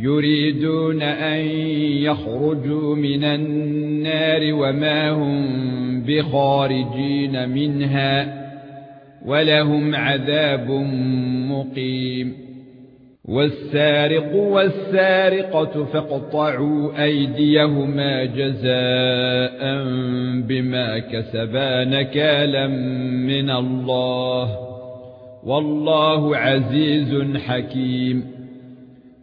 يريدون أن يخرجوا من النار وما هم بخارجين منها ولهم عذاب مقيم. والسارق والسارقة فاقطعوا أيديهما جزاء بما كسبا نكالا من الله. والله عزيز حكيم.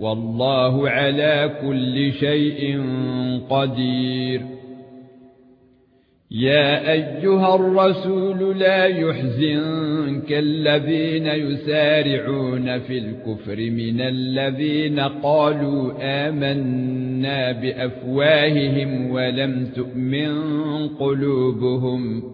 والله على كل شيء قدير. يا أيها الرسول لا يحزنك الذين يسارعون في الكفر من الذين قالوا آمنا بأفواههم ولم تؤمن قلوبهم.